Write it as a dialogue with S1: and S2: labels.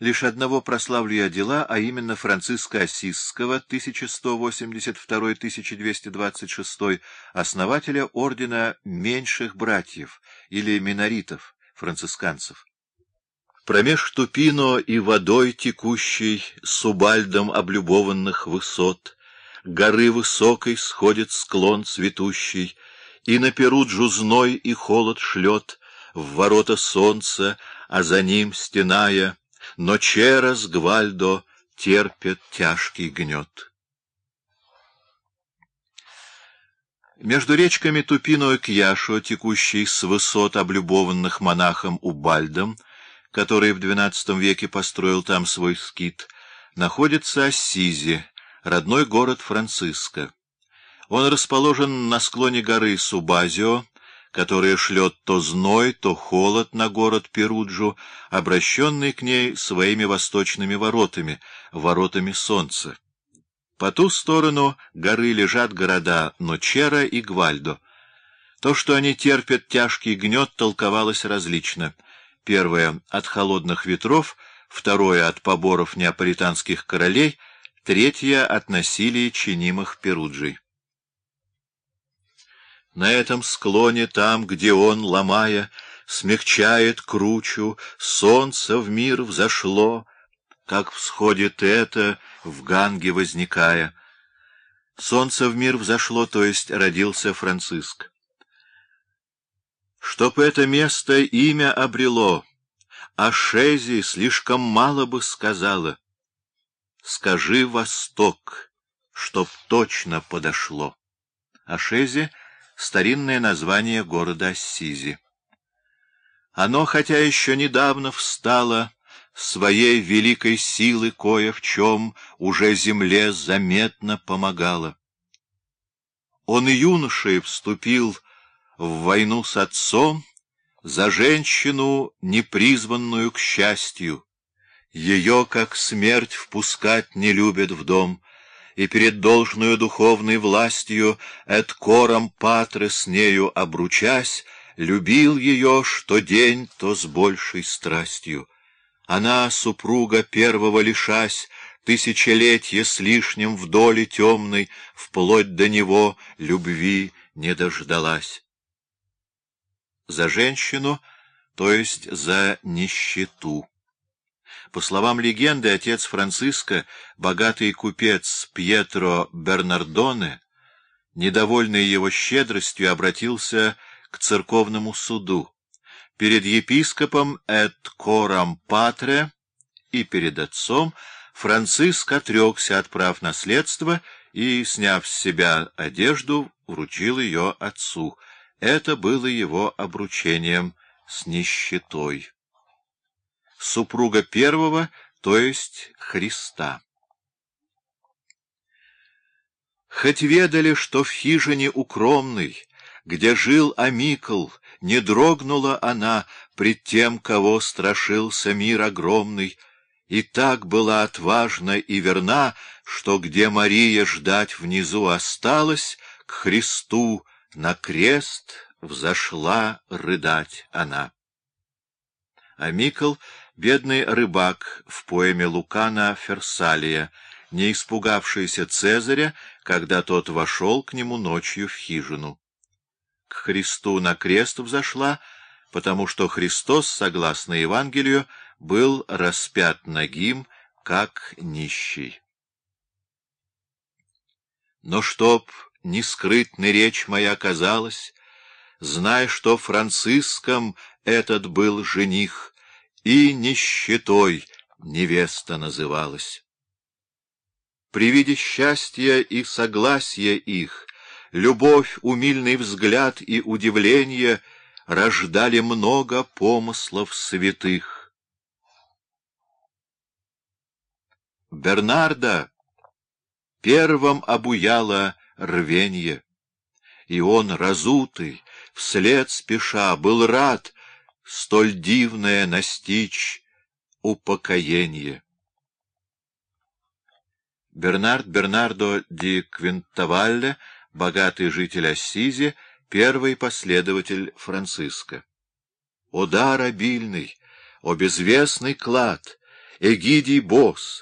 S1: Лишь одного прославлю я дела, а именно Франциска Осисского, 1182-1226, основателя ордена меньших братьев или миноритов, францисканцев. Промеж Тупино и водой текущей, субальдом облюбованных высот, горы высокой сходит склон цветущий, и на Перуджу зной и холод шлет, в ворота солнца, а за ним стеная, но Черас Гвальдо терпит тяжкий гнет. Между речками Тупино и Кьяшо, текущей с высот облюбованных монахом Убальдом, который в XII веке построил там свой скит, находится Ассизи, родной город Франциска. Он расположен на склоне горы Субазио, которая шлет то зной, то холод на город Перуджу, обращенный к ней своими восточными воротами, воротами солнца. По ту сторону горы лежат города Ночера и Гвальдо. То, что они терпят тяжкий гнет, толковалось различно. Первое — от холодных ветров, второе — от поборов неаполитанских королей, третье — от насилия чинимых Перуджей. На этом склоне, там, где он, ломая, смягчает кручу, солнце в мир взошло, как всходит это, в Ганге возникая. Солнце в мир взошло, то есть родился Франциск. Чтоб это место имя обрело, а Шези слишком мало бы сказала. Скажи «Восток», чтоб точно подошло. А Шези — старинное название города Ассизи. Оно, хотя еще недавно встало, своей великой силы кое в чем уже земле заметно помогало. Он юношей вступил в войну с отцом за женщину, непризванную к счастью. Ее, как смерть, впускать не любят в дом, и перед должную духовной властью эт кором патры с нею обручась, любил ее что день, то с большей страстью. Она, супруга первого лишась, тысячелетия с лишним в доле темной, вплоть до него любви не дождалась. За женщину, то есть за нищету. По словам легенды, отец Франциско, богатый купец Пьетро Бернардоне, недовольный его щедростью, обратился к церковному суду. Перед епископом Эд Корам Патре и перед отцом Франциск отрекся от прав наследства и, сняв с себя одежду, вручил ее отцу. Это было его обручением с нищетой супруга первого, то есть Христа. Хоть ведали, что в хижине укромной, где жил Амикл, не дрогнула она пред тем, кого страшился мир огромный, и так была отважна и верна, что где Мария ждать внизу осталась, к Христу на крест взошла рыдать она. Амикл Бедный рыбак в поэме Лукана «Ферсалия», не испугавшийся Цезаря, когда тот вошел к нему ночью в хижину. К Христу на крест взошла, потому что Христос, согласно Евангелию, был распят нагим, как нищий. Но чтоб не скрытной речь моя казалась, знай, что Франциском этот был жених, и нищетой невеста называлась. При виде счастья и согласия их, любовь, умильный взгляд и удивление рождали много помыслов святых. Бернарда первым обуяло рвенье, и он, разутый, вслед спеша, был рад, столь дивное настичь упокоение. Бернард Бернардо ди Квинтавалле, богатый житель Ассизи, первый последователь Франциска. О обильный, о безвестный клад, Эгидий босс,